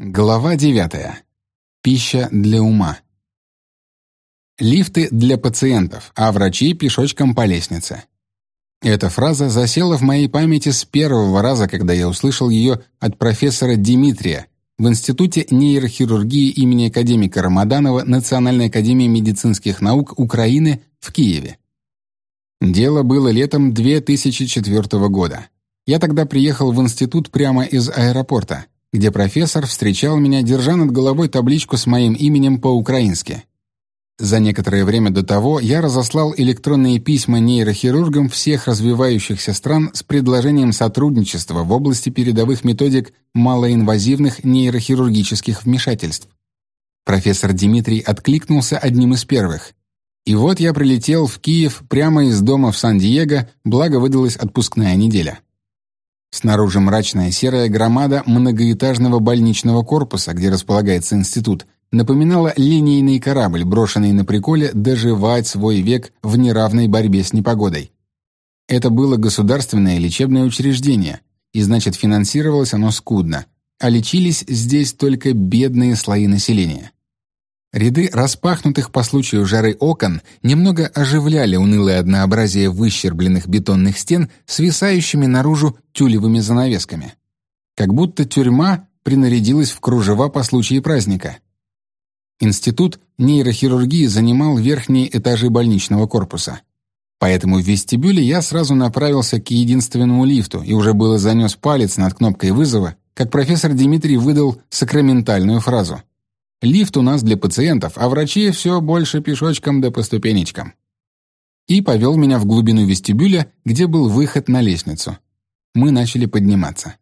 Глава 9. Пища для ума. Лифты для пациентов, а врачи пешочком по лестнице. Эта фраза засела в моей памяти с первого раза, когда я услышал ее от профессора Дмитрия в Институте нейрохирургии имени академика Рамаданова Национальной академии медицинских наук Украины в Киеве. Дело было летом 2004 года. Я тогда приехал в институт прямо из аэропорта где профессор встречал меня, держа над головой табличку с моим именем по-украински. За некоторое время до того я разослал электронные письма нейрохирургам всех развивающихся стран с предложением сотрудничества в области передовых методик малоинвазивных нейрохирургических вмешательств. Профессор Дмитрий откликнулся одним из первых. И вот я прилетел в Киев прямо из дома в Сан-Диего, благо выдалась отпускная неделя. Снаружи мрачная серая громада многоэтажного больничного корпуса, где располагается институт, напоминала линейный корабль, брошенный на приколе доживать свой век в неравной борьбе с непогодой. Это было государственное лечебное учреждение, и значит финансировалось оно скудно, а лечились здесь только бедные слои населения. Ряды распахнутых по случаю жары окон немного оживляли унылое однообразие выщербленных бетонных стен свисающими наружу тюлевыми занавесками. Как будто тюрьма принарядилась в кружева по случаю праздника. Институт нейрохирургии занимал верхние этажи больничного корпуса. Поэтому в вестибюле я сразу направился к единственному лифту и уже было занес палец над кнопкой вызова, как профессор Дмитрий выдал сакраментальную фразу — Лифт у нас для пациентов, а врачи все больше пешочком да по ступенечкам. И повел меня в глубину вестибюля, где был выход на лестницу. Мы начали подниматься.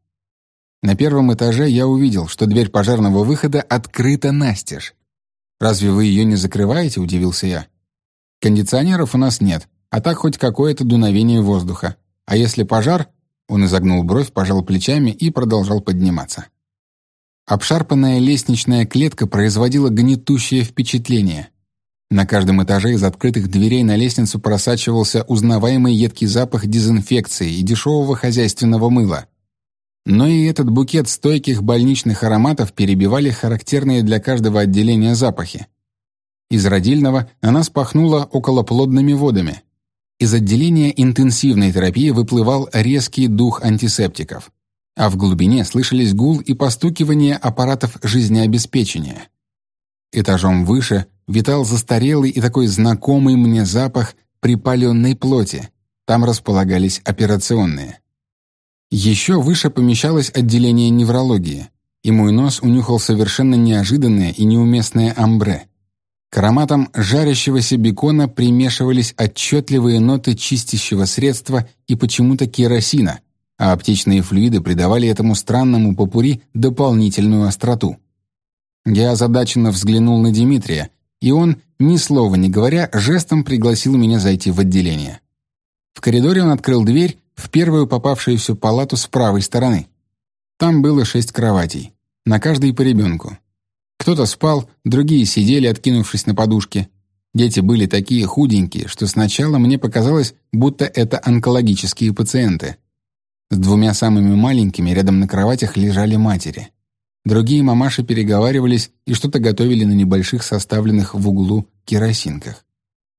На первом этаже я увидел, что дверь пожарного выхода открыта настежь. «Разве вы ее не закрываете?» — удивился я. «Кондиционеров у нас нет, а так хоть какое-то дуновение воздуха. А если пожар...» Он изогнул бровь, пожал плечами и продолжал подниматься. Обшарпанная лестничная клетка производила гнетущее впечатление. На каждом этаже из открытых дверей на лестницу просачивался узнаваемый едкий запах дезинфекции и дешевого хозяйственного мыла. Но и этот букет стойких больничных ароматов перебивали характерные для каждого отделения запахи. Из родильного на нас пахнуло околоплодными водами. Из отделения интенсивной терапии выплывал резкий дух антисептиков а в глубине слышались гул и постукивание аппаратов жизнеобеспечения. Этажом выше витал застарелый и такой знакомый мне запах припаленной плоти. Там располагались операционные. Еще выше помещалось отделение неврологии, и мой нос унюхал совершенно неожиданное и неуместное амбре. К ароматам жарящегося бекона примешивались отчетливые ноты чистящего средства и почему-то керосина, а аптечные флюиды придавали этому странному попури дополнительную остроту. Я озадаченно взглянул на Дмитрия, и он, ни слова не говоря, жестом пригласил меня зайти в отделение. В коридоре он открыл дверь в первую попавшуюся палату с правой стороны. Там было шесть кроватей, на каждой по ребенку. Кто-то спал, другие сидели, откинувшись на подушке. Дети были такие худенькие, что сначала мне показалось, будто это онкологические пациенты. С двумя самыми маленькими рядом на кроватях лежали матери. Другие мамаши переговаривались и что-то готовили на небольших составленных в углу керосинках.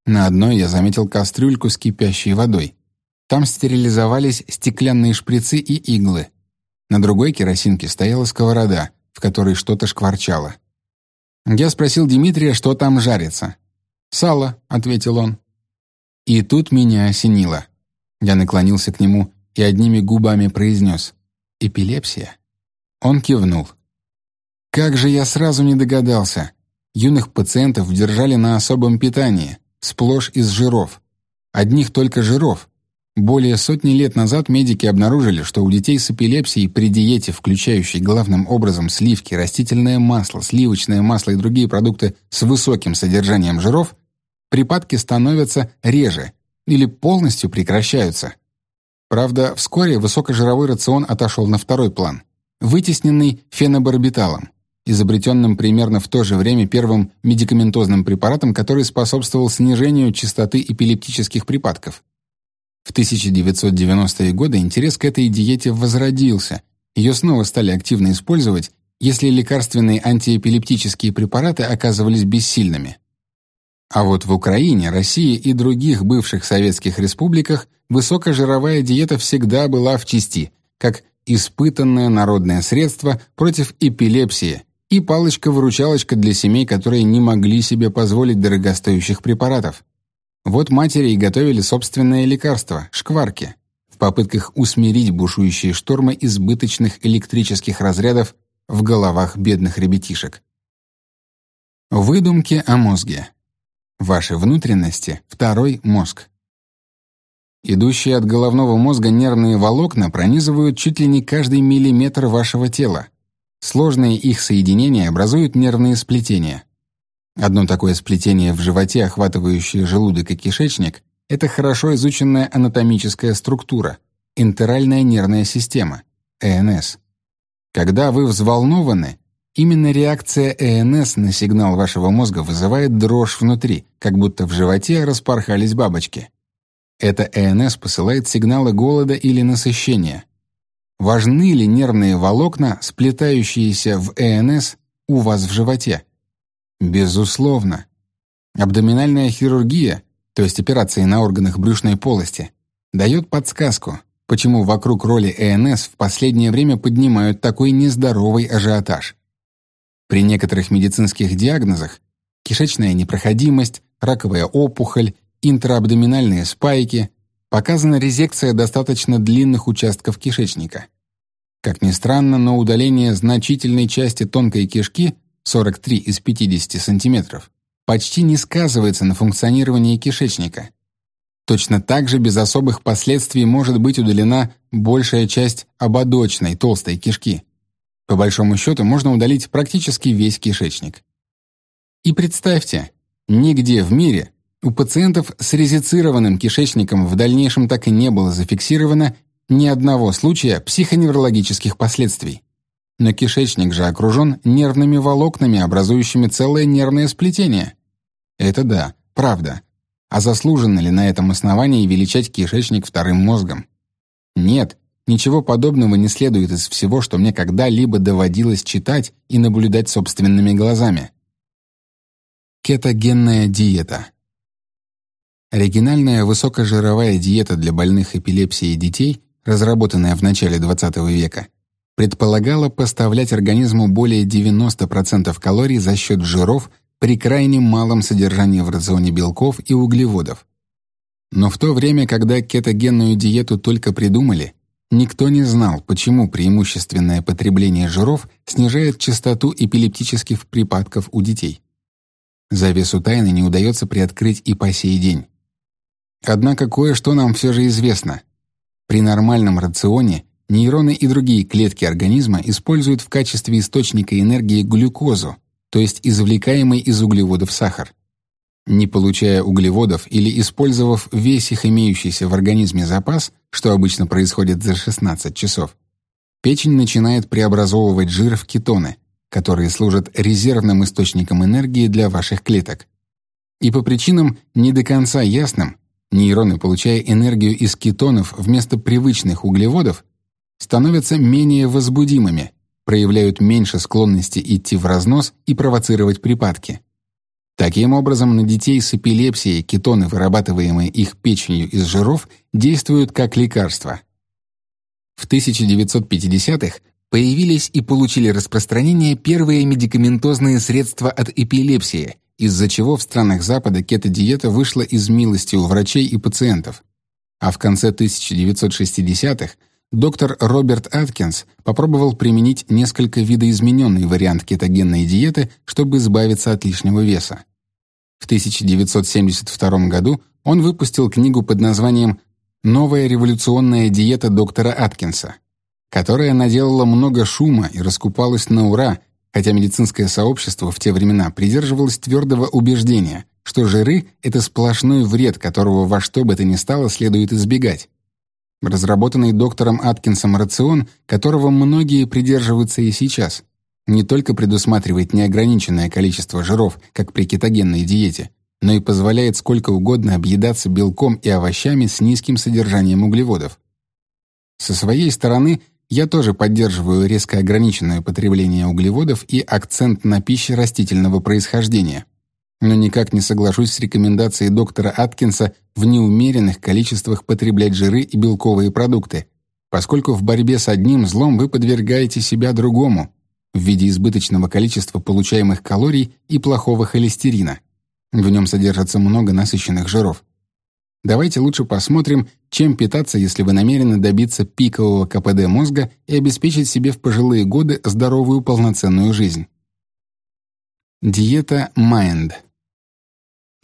На одной я заметил кастрюльку с кипящей водой. Там стерилизовались стеклянные шприцы и иглы. На другой керосинке стояла сковорода, в которой что-то шкварчало. Я спросил Дмитрия, что там жарится. «Сало», — ответил он. И тут меня осенило. Я наклонился к нему и одними губами произнес «Эпилепсия». Он кивнул. «Как же я сразу не догадался! Юных пациентов держали на особом питании, сплошь из жиров. Одних только жиров. Более сотни лет назад медики обнаружили, что у детей с эпилепсией при диете, включающей главным образом сливки, растительное масло, сливочное масло и другие продукты с высоким содержанием жиров, припадки становятся реже или полностью прекращаются. Правда, вскоре высокожировой рацион отошел на второй план, вытесненный фенобарбиталом, изобретенным примерно в то же время первым медикаментозным препаратом, который способствовал снижению частоты эпилептических припадков. В 1990-е годы интерес к этой диете возродился, ее снова стали активно использовать, если лекарственные антиэпилептические препараты оказывались бессильными. А вот в Украине, России и других бывших советских республиках высокожировая диета всегда была в части, как испытанное народное средство против эпилепсии и палочка-выручалочка для семей, которые не могли себе позволить дорогостоящих препаратов. Вот матери и готовили собственное лекарство – шкварки, в попытках усмирить бушующие штормы избыточных электрических разрядов в головах бедных ребятишек. Выдумки о мозге. Ваши внутренности – второй мозг. Идущие от головного мозга нервные волокна пронизывают чуть ли не каждый миллиметр вашего тела. Сложные их соединения образуют нервные сплетения. Одно такое сплетение в животе, охватывающее желудок и кишечник, это хорошо изученная анатомическая структура – интеральная нервная система, ЭНС. Когда вы взволнованы, именно реакция ЭНС на сигнал вашего мозга вызывает дрожь внутри, как будто в животе распорхались бабочки. Это ЭНС посылает сигналы голода или насыщения. Важны ли нервные волокна, сплетающиеся в ЭНС у вас в животе? Безусловно. Абдоминальная хирургия, то есть операции на органах брюшной полости, дает подсказку, почему вокруг роли ЭНС в последнее время поднимают такой нездоровый ажиотаж. При некоторых медицинских диагнозах кишечная непроходимость, раковая опухоль, интраабдоминальные спайки, показана резекция достаточно длинных участков кишечника. Как ни странно, но удаление значительной части тонкой кишки 43 из 50 сантиметров, почти не сказывается на функционировании кишечника. Точно так же без особых последствий может быть удалена большая часть ободочной толстой кишки. По большому счету можно удалить практически весь кишечник. И представьте, нигде в мире у пациентов с резицированным кишечником в дальнейшем так и не было зафиксировано ни одного случая психоневрологических последствий. Но кишечник же окружен нервными волокнами, образующими целое нервное сплетение. Это да, правда. А заслуженно ли на этом основании величать кишечник вторым мозгом? Нет, ничего подобного не следует из всего, что мне когда-либо доводилось читать и наблюдать собственными глазами. Кетогенная диета. Оригинальная высокожировая диета для больных эпилепсией детей, разработанная в начале XX века, предполагала поставлять организму более 90% калорий за счет жиров при крайне малом содержании в рационе белков и углеводов. Но в то время, когда кетогенную диету только придумали, никто не знал, почему преимущественное потребление жиров снижает частоту эпилептических припадков у детей. Завесу тайны не удается приоткрыть и по сей день. Однако кое-что нам все же известно. При нормальном рационе Нейроны и другие клетки организма используют в качестве источника энергии глюкозу, то есть извлекаемый из углеводов сахар. Не получая углеводов или использовав весь их имеющийся в организме запас, что обычно происходит за 16 часов, печень начинает преобразовывать жир в кетоны, которые служат резервным источником энергии для ваших клеток. И по причинам не до конца ясным, нейроны, получая энергию из кетонов вместо привычных углеводов, становятся менее возбудимыми, проявляют меньше склонности идти в разнос и провоцировать припадки. Таким образом, на детей с эпилепсией кетоны, вырабатываемые их печенью из жиров, действуют как лекарство. В 1950-х появились и получили распространение первые медикаментозные средства от эпилепсии, из-за чего в странах Запада кетодиета вышла из милости у врачей и пациентов. А в конце 1960-х доктор Роберт Аткинс попробовал применить несколько видоизмененный вариант кетогенной диеты, чтобы избавиться от лишнего веса. В 1972 году он выпустил книгу под названием «Новая революционная диета доктора Аткинса», которая наделала много шума и раскупалась на ура, хотя медицинское сообщество в те времена придерживалось твердого убеждения, что жиры — это сплошной вред, которого во что бы то ни стало следует избегать. Разработанный доктором Аткинсом рацион, которого многие придерживаются и сейчас, не только предусматривает неограниченное количество жиров, как при кетогенной диете, но и позволяет сколько угодно объедаться белком и овощами с низким содержанием углеводов. Со своей стороны, я тоже поддерживаю резко ограниченное потребление углеводов и акцент на пище растительного происхождения. Но никак не соглашусь с рекомендацией доктора Аткинса в неумеренных количествах потреблять жиры и белковые продукты, поскольку в борьбе с одним злом вы подвергаете себя другому в виде избыточного количества получаемых калорий и плохого холестерина. В нем содержится много насыщенных жиров. Давайте лучше посмотрим, чем питаться, если вы намерены добиться пикового КПД мозга и обеспечить себе в пожилые годы здоровую полноценную жизнь. Диета Mind.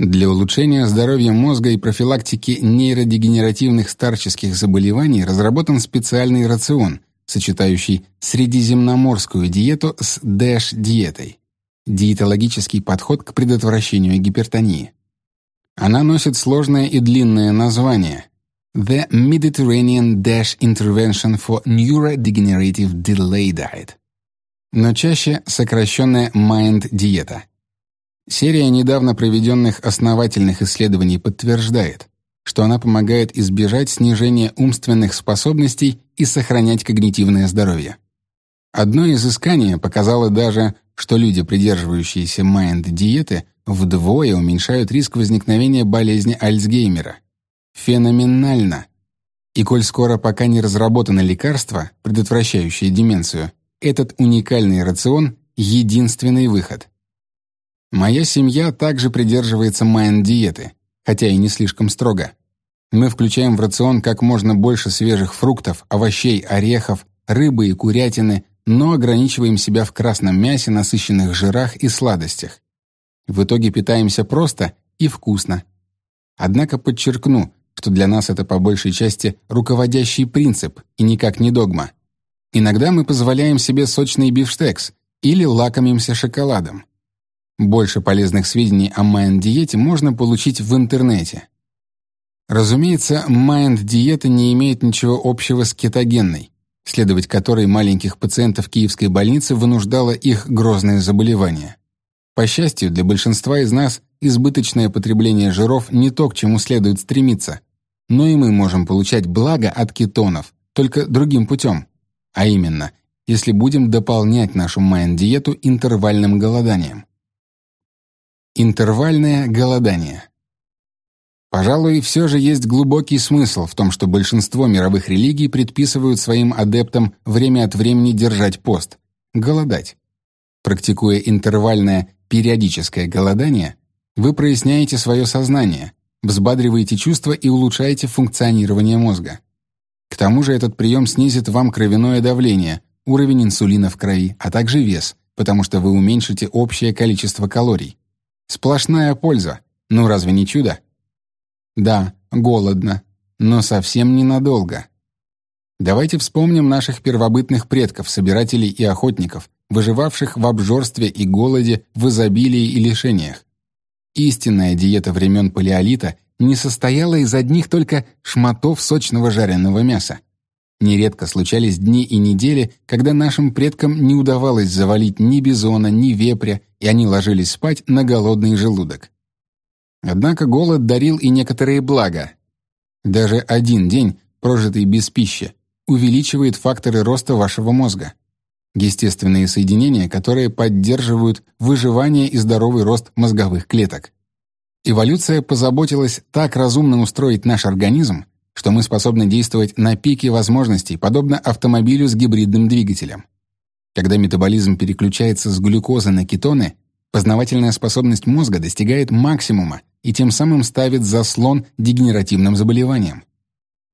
Для улучшения здоровья мозга и профилактики нейродегенеративных старческих заболеваний разработан специальный рацион, сочетающий средиземноморскую диету с дэш-диетой – диетологический подход к предотвращению гипертонии. Она носит сложное и длинное название The Mediterranean Dash Intervention for Neurodegenerative Delay Diet, но чаще сокращенная MIND-диета. Серия недавно проведенных основательных исследований подтверждает, что она помогает избежать снижения умственных способностей и сохранять когнитивное здоровье. Одно изыскание показало даже, что люди, придерживающиеся майнд-диеты, вдвое уменьшают риск возникновения болезни Альцгеймера. Феноменально! И коль скоро пока не разработано лекарство, предотвращающее деменцию, этот уникальный рацион — единственный выход. Моя семья также придерживается майнд-диеты, хотя и не слишком строго. Мы включаем в рацион как можно больше свежих фруктов, овощей, орехов, рыбы и курятины, но ограничиваем себя в красном мясе, насыщенных жирах и сладостях. В итоге питаемся просто и вкусно. Однако подчеркну, что для нас это по большей части руководящий принцип и никак не догма. Иногда мы позволяем себе сочный бифштекс или лакомимся шоколадом. Больше полезных сведений о майнд-диете можно получить в интернете. Разумеется, майнд-диета не имеет ничего общего с кетогенной, следовать которой маленьких пациентов Киевской больницы вынуждало их грозное заболевание. По счастью, для большинства из нас избыточное потребление жиров не то, к чему следует стремиться, но и мы можем получать благо от кетонов, только другим путем, а именно, если будем дополнять нашу майн-диету интервальным голоданием. Интервальное голодание. Пожалуй, все же есть глубокий смысл в том, что большинство мировых религий предписывают своим адептам время от времени держать пост, голодать. Практикуя интервальное периодическое голодание, вы проясняете свое сознание, взбадриваете чувства и улучшаете функционирование мозга. К тому же этот прием снизит вам кровяное давление, уровень инсулина в крови, а также вес, потому что вы уменьшите общее количество калорий. Сплошная польза. Ну разве не чудо? Да, голодно, но совсем ненадолго. Давайте вспомним наших первобытных предков, собирателей и охотников, выживавших в обжорстве и голоде, в изобилии и лишениях. Истинная диета времен палеолита не состояла из одних только шматов сочного жареного мяса. Нередко случались дни и недели, когда нашим предкам не удавалось завалить ни бизона, ни вепря, и они ложились спать на голодный желудок. Однако голод дарил и некоторые блага. Даже один день, прожитый без пищи, увеличивает факторы роста вашего мозга. Естественные соединения, которые поддерживают выживание и здоровый рост мозговых клеток. Эволюция позаботилась так разумно устроить наш организм, что мы способны действовать на пике возможностей, подобно автомобилю с гибридным двигателем. Когда метаболизм переключается с глюкозы на кетоны, познавательная способность мозга достигает максимума и тем самым ставит заслон дегенеративным заболеваниям.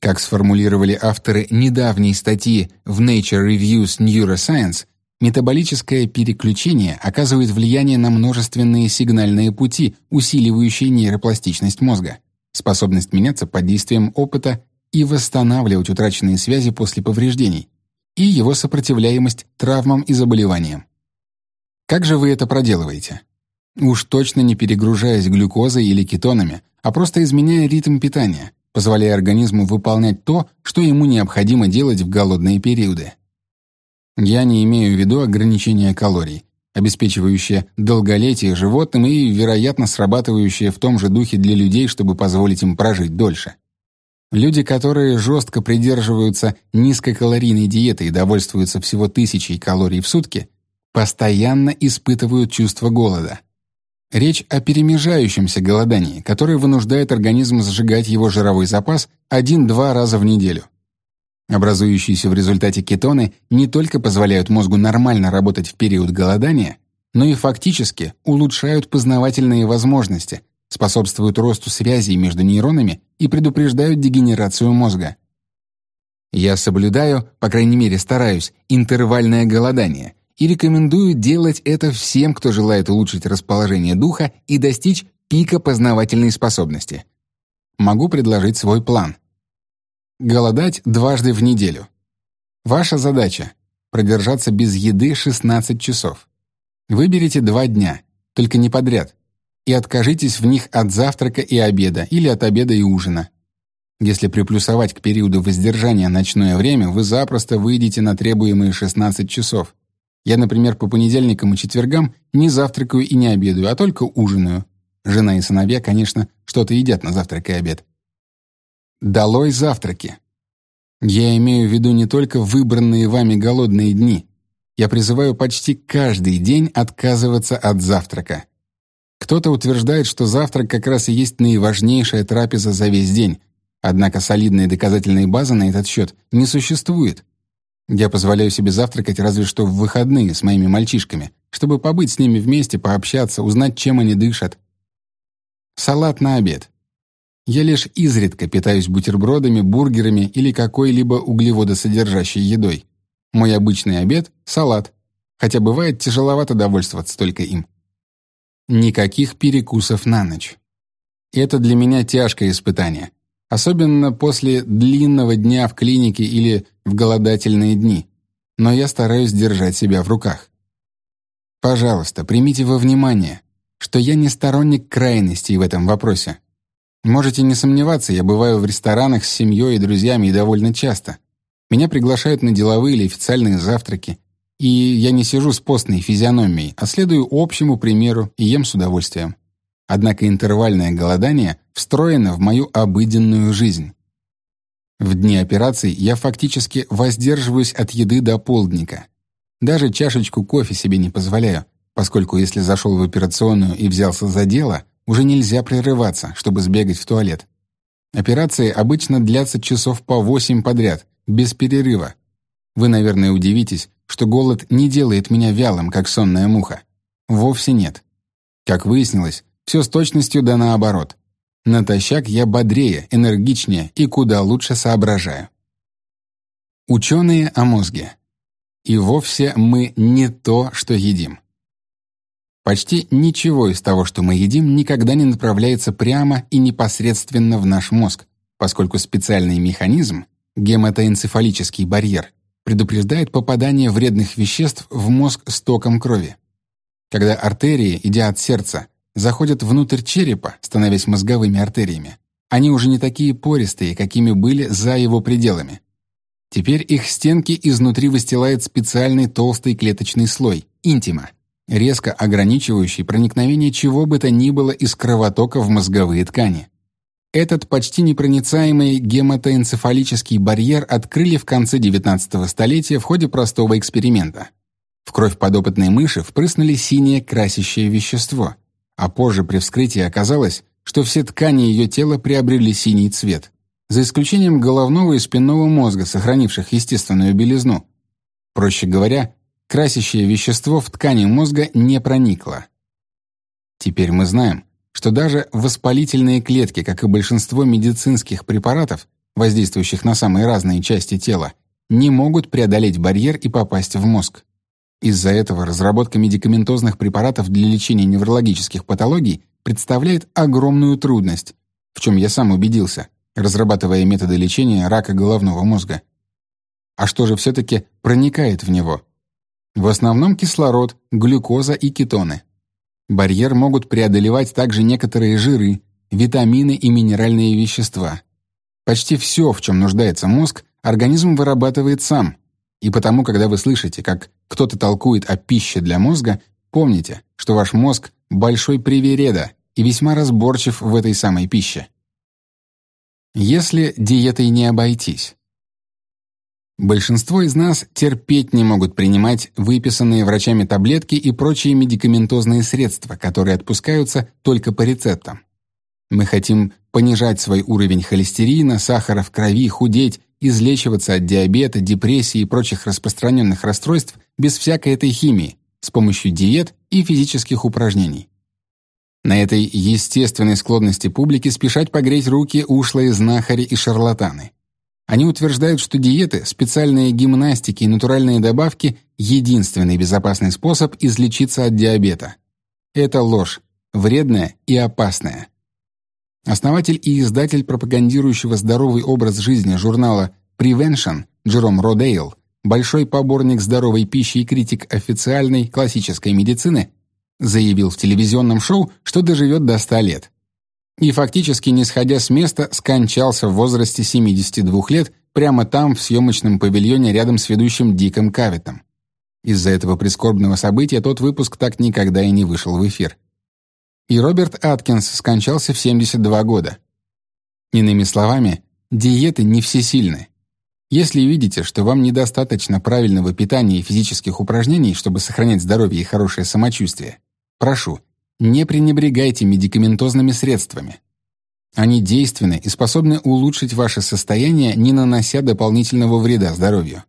Как сформулировали авторы недавней статьи в Nature Reviews Neuroscience, метаболическое переключение оказывает влияние на множественные сигнальные пути, усиливающие нейропластичность мозга, способность меняться под действием опыта и восстанавливать утраченные связи после повреждений, и его сопротивляемость травмам и заболеваниям. Как же вы это проделываете? Уж точно не перегружаясь глюкозой или кетонами, а просто изменяя ритм питания, позволяя организму выполнять то, что ему необходимо делать в голодные периоды. Я не имею в виду ограничения калорий, обеспечивающее долголетие животным и, вероятно, срабатывающее в том же духе для людей, чтобы позволить им прожить дольше. Люди, которые жестко придерживаются низкокалорийной диеты и довольствуются всего тысячей калорий в сутки, постоянно испытывают чувство голода. Речь о перемежающемся голодании, которое вынуждает организм сжигать его жировой запас один-два раза в неделю. Образующиеся в результате кетоны не только позволяют мозгу нормально работать в период голодания, но и фактически улучшают познавательные возможности, способствуют росту связей между нейронами и предупреждают дегенерацию мозга. Я соблюдаю, по крайней мере стараюсь, интервальное голодание и рекомендую делать это всем, кто желает улучшить расположение духа и достичь пика познавательной способности. Могу предложить свой план. Голодать дважды в неделю. Ваша задача — продержаться без еды 16 часов. Выберите два дня, только не подряд, и откажитесь в них от завтрака и обеда или от обеда и ужина. Если приплюсовать к периоду воздержания ночное время, вы запросто выйдете на требуемые 16 часов. Я, например, по понедельникам и четвергам не завтракаю и не обедаю, а только ужинаю. Жена и сыновья, конечно, что-то едят на завтрак и обед. Долой завтраки. Я имею в виду не только выбранные вами голодные дни. Я призываю почти каждый день отказываться от завтрака. Кто-то утверждает, что завтрак как раз и есть наиважнейшая трапеза за весь день, однако солидной доказательной базы на этот счет не существует. Я позволяю себе завтракать разве что в выходные с моими мальчишками, чтобы побыть с ними вместе, пообщаться, узнать, чем они дышат. Салат на обед. Я лишь изредка питаюсь бутербродами, бургерами или какой-либо углеводосодержащей едой. Мой обычный обед — салат, хотя бывает тяжеловато довольствоваться только им. Никаких перекусов на ночь. Это для меня тяжкое испытание, особенно после длинного дня в клинике или в голодательные дни, но я стараюсь держать себя в руках. Пожалуйста, примите во внимание, что я не сторонник крайностей в этом вопросе. Можете не сомневаться, я бываю в ресторанах с семьей и друзьями и довольно часто. Меня приглашают на деловые или официальные завтраки, и я не сижу с постной физиономией, а следую общему примеру и ем с удовольствием. Однако интервальное голодание встроено в мою обыденную жизнь. В дни операций я фактически воздерживаюсь от еды до полдника. Даже чашечку кофе себе не позволяю, поскольку если зашел в операционную и взялся за дело, уже нельзя прерываться, чтобы сбегать в туалет. Операции обычно длятся часов по восемь подряд, без перерыва. Вы, наверное, удивитесь, что голод не делает меня вялым, как сонная муха. Вовсе нет. Как выяснилось, все с точностью да наоборот. Натощак я бодрее, энергичнее и куда лучше соображаю. Ученые о мозге. И вовсе мы не то, что едим. Почти ничего из того, что мы едим, никогда не направляется прямо и непосредственно в наш мозг, поскольку специальный механизм, гематоэнцефалический барьер, предупреждает попадание вредных веществ в мозг с током крови. Когда артерии, идя от сердца, заходят внутрь черепа, становясь мозговыми артериями, они уже не такие пористые, какими были за его пределами. Теперь их стенки изнутри выстилает специальный толстый клеточный слой – интима, резко ограничивающий проникновение чего бы то ни было из кровотока в мозговые ткани. Этот почти непроницаемый гематоэнцефалический барьер открыли в конце XIX столетия в ходе простого эксперимента. В кровь подопытной мыши впрыснули синее красящее вещество, а позже при вскрытии оказалось, что все ткани ее тела приобрели синий цвет, за исключением головного и спинного мозга, сохранивших естественную белизну. Проще говоря, красящее вещество в ткани мозга не проникло. Теперь мы знаем, что даже воспалительные клетки, как и большинство медицинских препаратов, воздействующих на самые разные части тела, не могут преодолеть барьер и попасть в мозг. Из-за этого разработка медикаментозных препаратов для лечения неврологических патологий представляет огромную трудность, в чем я сам убедился, разрабатывая методы лечения рака головного мозга. А что же все-таки проникает в него? В основном кислород, глюкоза и кетоны. Барьер могут преодолевать также некоторые жиры, витамины и минеральные вещества. Почти все, в чем нуждается мозг, организм вырабатывает сам. И потому, когда вы слышите, как кто-то толкует о пище для мозга, помните, что ваш мозг — большой привереда и весьма разборчив в этой самой пище. Если диетой не обойтись. Большинство из нас терпеть не могут принимать выписанные врачами таблетки и прочие медикаментозные средства, которые отпускаются только по рецептам. Мы хотим понижать свой уровень холестерина, сахара в крови, худеть, излечиваться от диабета, депрессии и прочих распространенных расстройств без всякой этой химии, с помощью диет и физических упражнений. На этой естественной склонности публики спешать погреть руки ушлые знахари и шарлатаны. Они утверждают, что диеты, специальные гимнастики и натуральные добавки – единственный безопасный способ излечиться от диабета. Это ложь, вредная и опасная. Основатель и издатель пропагандирующего здоровый образ жизни журнала Prevention Джером Родейл, большой поборник здоровой пищи и критик официальной классической медицины, заявил в телевизионном шоу, что доживет до 100 лет и фактически, не сходя с места, скончался в возрасте 72 лет прямо там, в съемочном павильоне рядом с ведущим Диком Кавитом. Из-за этого прискорбного события тот выпуск так никогда и не вышел в эфир. И Роберт Аткинс скончался в 72 года. Иными словами, диеты не всесильны. Если видите, что вам недостаточно правильного питания и физических упражнений, чтобы сохранять здоровье и хорошее самочувствие, прошу, не пренебрегайте медикаментозными средствами. Они действенны и способны улучшить ваше состояние, не нанося дополнительного вреда здоровью.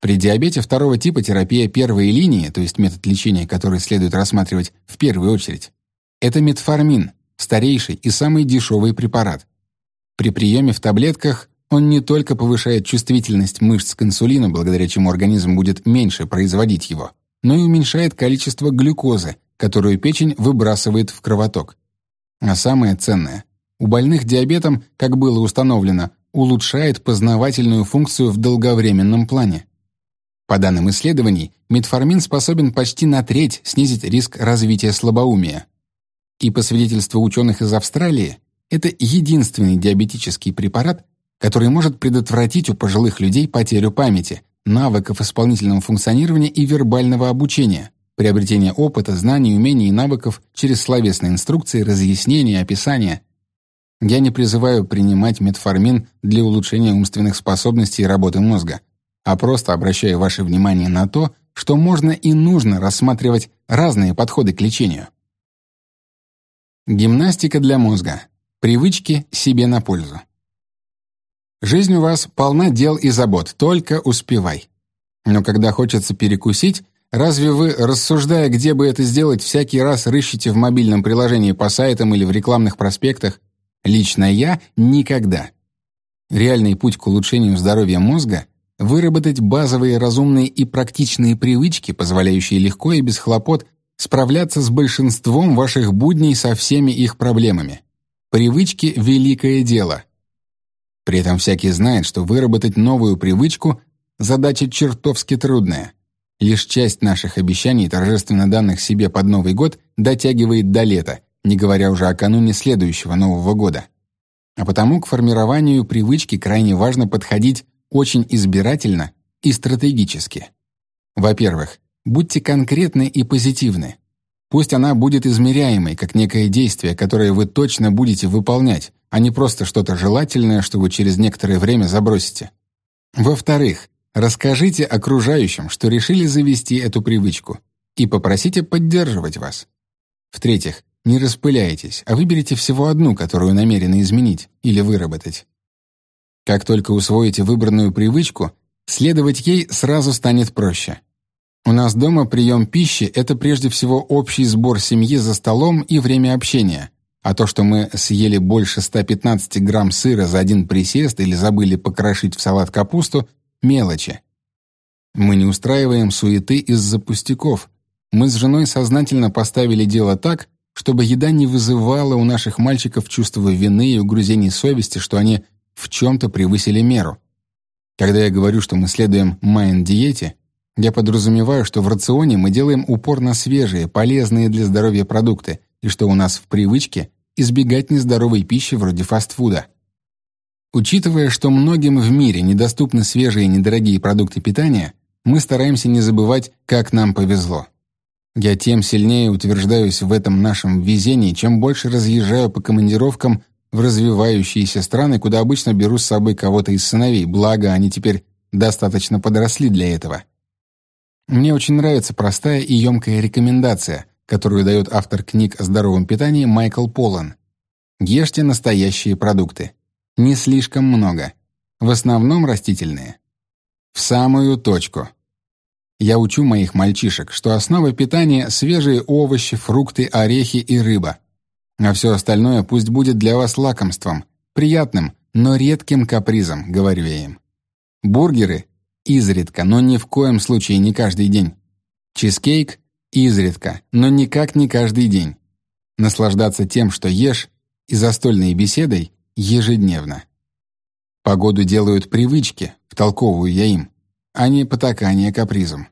При диабете второго типа терапия первой линии, то есть метод лечения, который следует рассматривать в первую очередь, это метформин, старейший и самый дешевый препарат. При приеме в таблетках он не только повышает чувствительность мышц к инсулину, благодаря чему организм будет меньше производить его, но и уменьшает количество глюкозы, которую печень выбрасывает в кровоток. А самое ценное, у больных диабетом, как было установлено, улучшает познавательную функцию в долговременном плане. По данным исследований, метформин способен почти на треть снизить риск развития слабоумия. И по свидетельству ученых из Австралии, это единственный диабетический препарат, который может предотвратить у пожилых людей потерю памяти, навыков исполнительного функционирования и вербального обучения, приобретение опыта, знаний, умений и навыков через словесные инструкции, разъяснения, описания. Я не призываю принимать метформин для улучшения умственных способностей и работы мозга, а просто обращаю ваше внимание на то, что можно и нужно рассматривать разные подходы к лечению. Гимнастика для мозга. Привычки себе на пользу. Жизнь у вас полна дел и забот, только успевай. Но когда хочется перекусить, Разве вы, рассуждая, где бы это сделать, всякий раз рыщете в мобильном приложении по сайтам или в рекламных проспектах? Лично я — никогда. Реальный путь к улучшению здоровья мозга — выработать базовые разумные и практичные привычки, позволяющие легко и без хлопот справляться с большинством ваших будней со всеми их проблемами. Привычки — великое дело. При этом всякий знает, что выработать новую привычку — задача чертовски трудная. Лишь часть наших обещаний, торжественно данных себе под Новый год, дотягивает до лета, не говоря уже о кануне следующего Нового года. А потому к формированию привычки крайне важно подходить очень избирательно и стратегически. Во-первых, будьте конкретны и позитивны. Пусть она будет измеряемой, как некое действие, которое вы точно будете выполнять, а не просто что-то желательное, что вы через некоторое время забросите. Во-вторых, Расскажите окружающим, что решили завести эту привычку, и попросите поддерживать вас. В-третьих, не распыляйтесь, а выберите всего одну, которую намерены изменить или выработать. Как только усвоите выбранную привычку, следовать ей сразу станет проще. У нас дома прием пищи — это прежде всего общий сбор семьи за столом и время общения, а то, что мы съели больше 115 грамм сыра за один присест или забыли покрошить в салат капусту, мелочи. Мы не устраиваем суеты из-за пустяков. Мы с женой сознательно поставили дело так, чтобы еда не вызывала у наших мальчиков чувства вины и угрызений совести, что они в чем-то превысили меру. Когда я говорю, что мы следуем майн-диете, я подразумеваю, что в рационе мы делаем упор на свежие, полезные для здоровья продукты, и что у нас в привычке избегать нездоровой пищи вроде фастфуда. Учитывая, что многим в мире недоступны свежие и недорогие продукты питания, мы стараемся не забывать, как нам повезло. Я тем сильнее утверждаюсь в этом нашем везении, чем больше разъезжаю по командировкам в развивающиеся страны, куда обычно беру с собой кого-то из сыновей, благо они теперь достаточно подросли для этого. Мне очень нравится простая и емкая рекомендация, которую дает автор книг о здоровом питании Майкл Полан. Ешьте настоящие продукты. Не слишком много. В основном растительные. В самую точку. Я учу моих мальчишек, что основа питания – свежие овощи, фрукты, орехи и рыба. А все остальное пусть будет для вас лакомством, приятным, но редким капризом, говорю я им. Бургеры – изредка, но ни в коем случае не каждый день. Чизкейк – изредка, но никак не каждый день. Наслаждаться тем, что ешь, и застольной беседой ежедневно. Погоду делают привычки, втолковываю я им, а не потакание капризом.